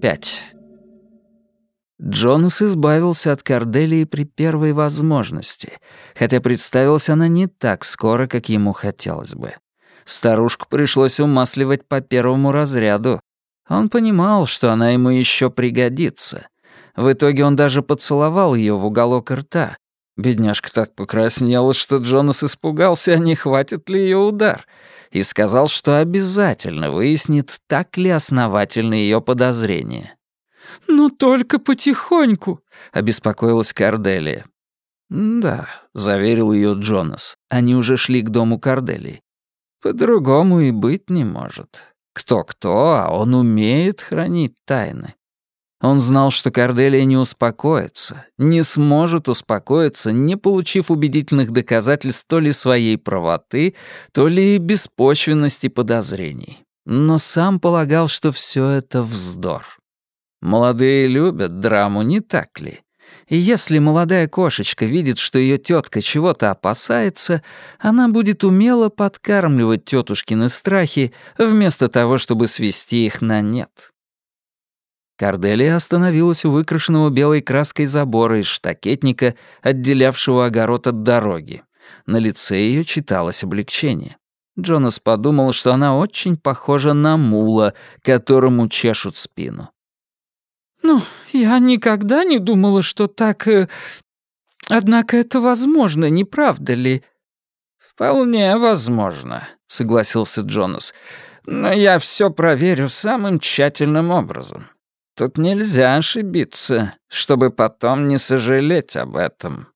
5. Джонас избавился от Корделии при первой возможности, хотя представилась она не так скоро, как ему хотелось бы. Старушку пришлось умасливать по первому разряду. Он понимал, что она ему еще пригодится. В итоге он даже поцеловал ее в уголок рта. Бедняжка так покраснела, что Джонас испугался, а не хватит ли ее удар, и сказал, что обязательно выяснит, так ли основательны ее подозрения. «Ну только потихоньку», — обеспокоилась Корделия. «Да», — заверил ее Джонас. Они уже шли к дому Корделии. «По-другому и быть не может. Кто-кто, а он умеет хранить тайны». Он знал, что Корделия не успокоится, не сможет успокоиться, не получив убедительных доказательств то ли своей правоты, то ли беспочвенности подозрений. Но сам полагал, что все это вздор. Молодые любят драму, не так ли? И если молодая кошечка видит, что ее тетка чего-то опасается, она будет умело подкармливать тетушкины страхи, вместо того, чтобы свести их на нет. Корделия остановилась у выкрашенного белой краской забора из штакетника, отделявшего огород от дороги. На лице ее читалось облегчение. Джонас подумал, что она очень похожа на мула, которому чешут спину. «Ну, я никогда не думала, что так... Э... Однако это возможно, не правда ли?» «Вполне возможно», — согласился Джонас. «Но я все проверю самым тщательным образом. Тут нельзя ошибиться, чтобы потом не сожалеть об этом».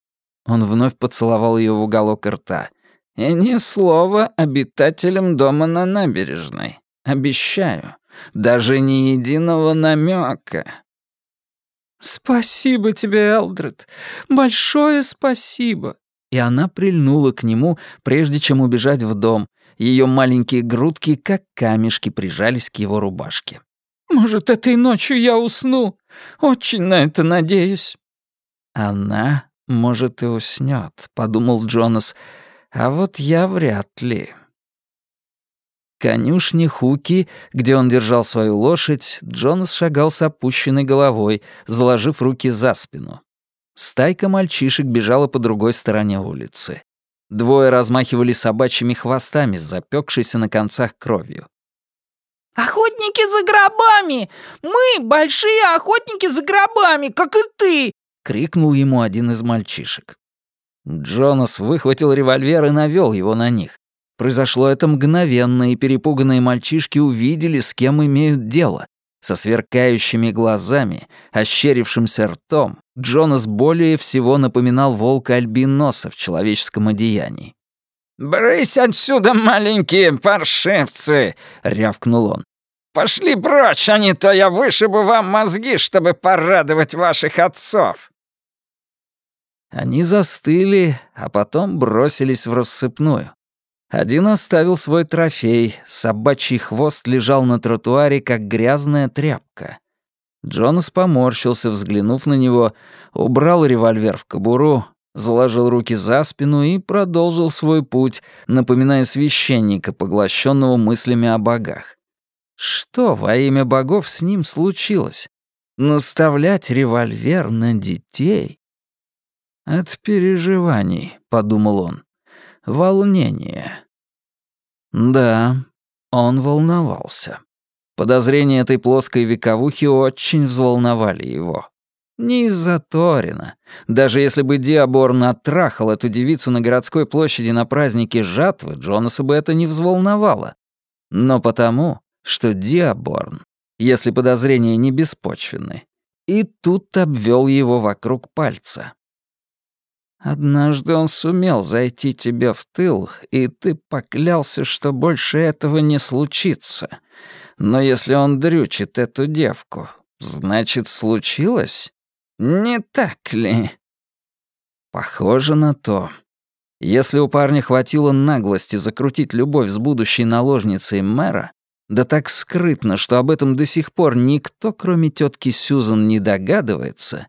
Он вновь поцеловал ее в уголок рта. «И ни слова обитателям дома на набережной. Обещаю. Даже ни единого намека. «Спасибо тебе, Элдред. Большое спасибо». И она прильнула к нему, прежде чем убежать в дом. Ее маленькие грудки, как камешки, прижались к его рубашке. «Может, этой ночью я усну? Очень на это надеюсь». «Она, может, и уснет», — подумал Джонас. «А вот я вряд ли» конюшне Хуки, где он держал свою лошадь, Джонас шагал с опущенной головой, заложив руки за спину. Стайка мальчишек бежала по другой стороне улицы. Двое размахивали собачьими хвостами с запекшейся на концах кровью. «Охотники за гробами! Мы большие охотники за гробами, как и ты!» — крикнул ему один из мальчишек. Джонас выхватил револьвер и навел его на них. Произошло это мгновенно, и перепуганные мальчишки увидели, с кем имеют дело. Со сверкающими глазами, ощерившимся ртом, Джонас более всего напоминал волка-альбиноса в человеческом одеянии. «Брысь отсюда, маленькие паршивцы!» — рявкнул он. «Пошли прочь, а не то я вышибу вам мозги, чтобы порадовать ваших отцов!» Они застыли, а потом бросились в рассыпную. Один оставил свой трофей, собачий хвост лежал на тротуаре, как грязная тряпка. Джонас поморщился, взглянув на него, убрал револьвер в кобуру, заложил руки за спину и продолжил свой путь, напоминая священника, поглощенного мыслями о богах. Что во имя богов с ним случилось? Наставлять револьвер на детей? От переживаний, — подумал он волнение. Да, он волновался. Подозрения этой плоской вековухи очень взволновали его. Не из-за Торина. Даже если бы Диаборн оттрахал эту девицу на городской площади на празднике жатвы, Джонаса бы это не взволновало. Но потому, что Диаборн, если подозрения не беспочвенны, и тут обвел его вокруг пальца. Однажды он сумел зайти тебе в тыл, и ты поклялся, что больше этого не случится. Но если он дрючит эту девку, значит, случилось? Не так ли? Похоже на то. Если у парня хватило наглости закрутить любовь с будущей наложницей мэра, да так скрытно, что об этом до сих пор никто, кроме тетки Сьюзан, не догадывается,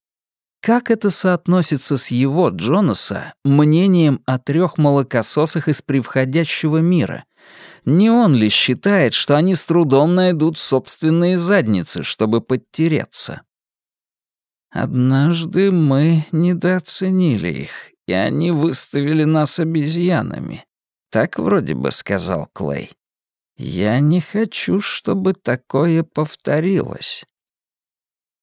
как это соотносится с его, Джонаса, мнением о трех молокососах из превходящего мира? Не он ли считает, что они с трудом найдут собственные задницы, чтобы подтереться? Однажды мы недооценили их, и они выставили нас обезьянами. Так вроде бы сказал Клей. Я не хочу, чтобы такое повторилось.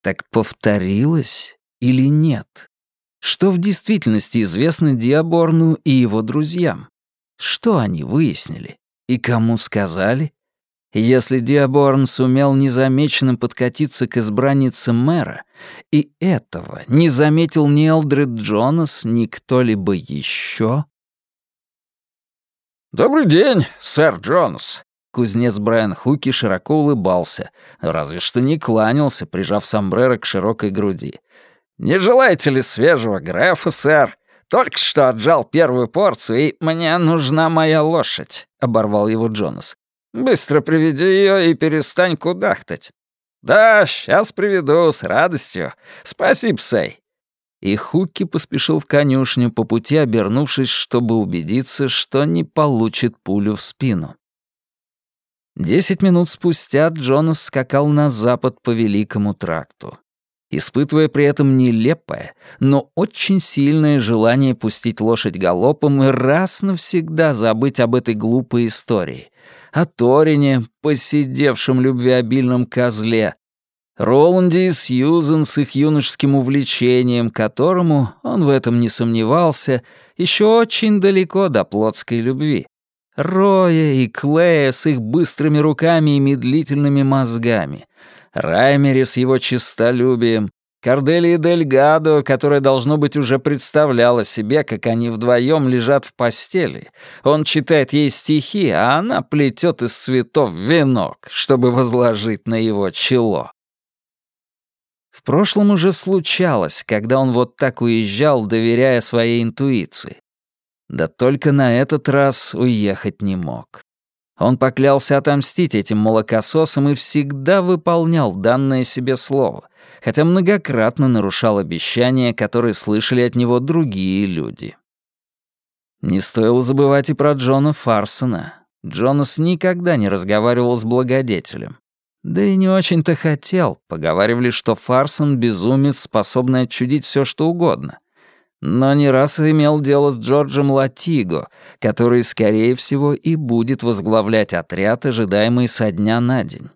Так повторилось или нет? Что в действительности известно Диаборну и его друзьям? Что они выяснили? И кому сказали? Если Диаборн сумел незамеченным подкатиться к избраннице мэра, и этого не заметил ни Элдред Джонас, ни кто-либо еще... «Добрый день, сэр Джонас!» Кузнец Брайан Хуки широко улыбался, разве что не кланялся, прижав сомбреро к широкой груди. «Не желаете ли свежего грефа, сэр? Только что отжал первую порцию, и мне нужна моя лошадь», — оборвал его Джонас. «Быстро приведи ее и перестань кудахтать». «Да, сейчас приведу, с радостью. Спасибо, Сэй». И Хуки поспешил в конюшню, по пути обернувшись, чтобы убедиться, что не получит пулю в спину. Десять минут спустя Джонас скакал на запад по Великому тракту испытывая при этом нелепое, но очень сильное желание пустить лошадь галопом и раз навсегда забыть об этой глупой истории. О Торине, посидевшем любвеобильном козле, Роланде и Сьюзен с их юношеским увлечением, которому, он в этом не сомневался, еще очень далеко до плотской любви. Роя и Клея с их быстрыми руками и медлительными мозгами — Раймери с его честолюбием, Корделии Дельгадо, которая, должно быть, уже представляла себе, как они вдвоем лежат в постели. Он читает ей стихи, а она плетет из цветов венок, чтобы возложить на его чело. В прошлом уже случалось, когда он вот так уезжал, доверяя своей интуиции. Да только на этот раз уехать не мог. Он поклялся отомстить этим молокососам и всегда выполнял данное себе слово, хотя многократно нарушал обещания, которые слышали от него другие люди. Не стоило забывать и про Джона Фарсона. Джонас никогда не разговаривал с благодетелем. Да и не очень-то хотел. Поговаривали, что Фарсон — безумец, способный отчудить все, что угодно но не раз имел дело с Джорджем Латиго, который, скорее всего, и будет возглавлять отряд, ожидаемый со дня на день.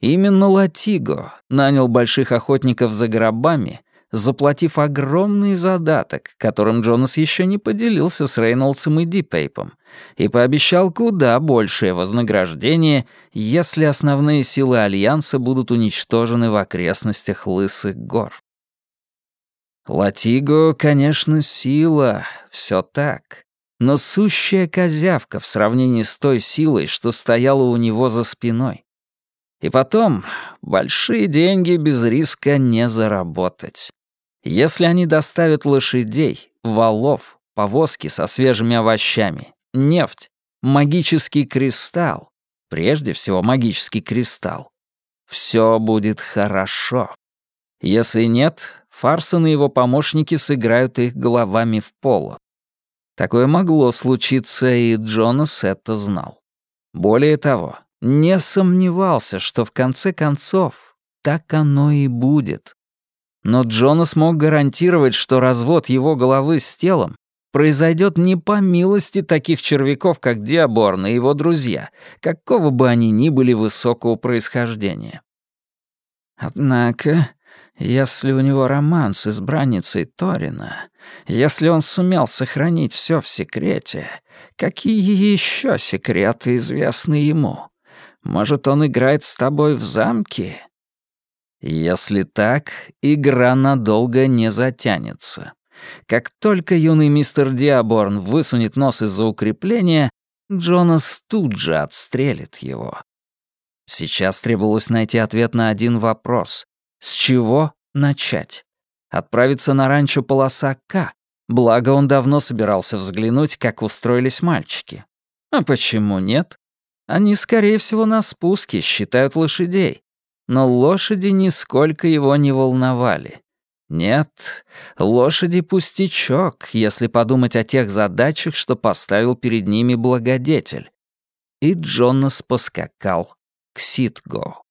Именно Латиго нанял больших охотников за гробами, заплатив огромный задаток, которым Джонас еще не поделился с Рейнольдсом и Дипейпом, и пообещал куда большее вознаграждение, если основные силы Альянса будут уничтожены в окрестностях Лысых гор. Латиго, конечно, сила, все так. Но сущая козявка в сравнении с той силой, что стояла у него за спиной. И потом, большие деньги без риска не заработать. Если они доставят лошадей, валов, повозки со свежими овощами, нефть, магический кристалл, прежде всего магический кристалл, все будет хорошо. Если нет, Фарсон и его помощники сыграют их головами в поло. Такое могло случиться, и Джонас это знал. Более того, не сомневался, что в конце концов так оно и будет. Но Джонас мог гарантировать, что развод его головы с телом произойдет не по милости таких червяков, как Диаборн и его друзья, какого бы они ни были высокого происхождения. Однако если у него роман с избранницей Торина, если он сумел сохранить все в секрете, какие еще секреты известны ему? Может, он играет с тобой в замке? Если так, игра надолго не затянется. Как только юный мистер Диаборн высунет нос из-за укрепления, Джонас тут же отстрелит его. Сейчас требовалось найти ответ на один вопрос. С чего начать? Отправиться на ранчо полоса К, благо он давно собирался взглянуть, как устроились мальчики. А почему нет? Они, скорее всего, на спуске считают лошадей. Но лошади нисколько его не волновали. Нет, лошади пустячок, если подумать о тех задачах, что поставил перед ними благодетель. и Джонас поскакал к Ситго.